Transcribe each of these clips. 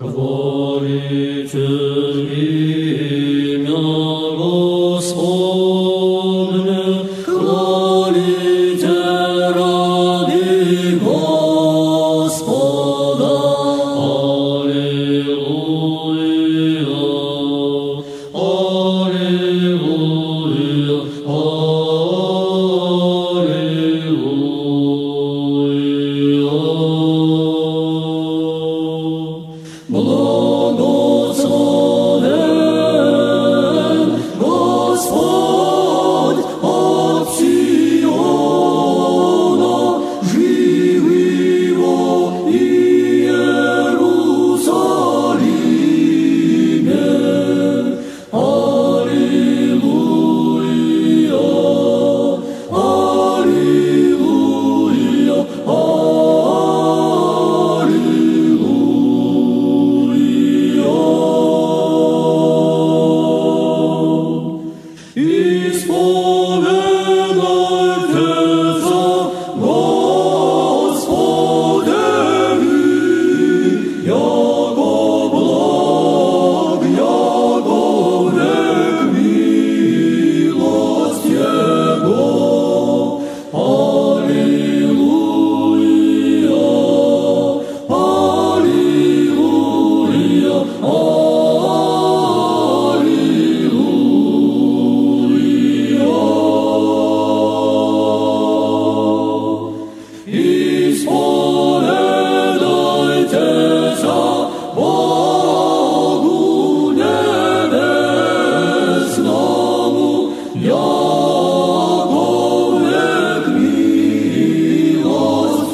Glory to me, Lord, was born. is for me.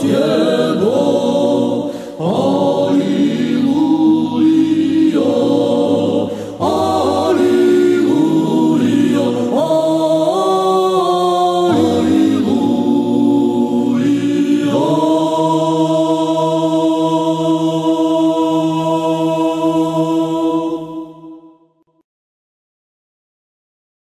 Miłosierdo, Alleluja.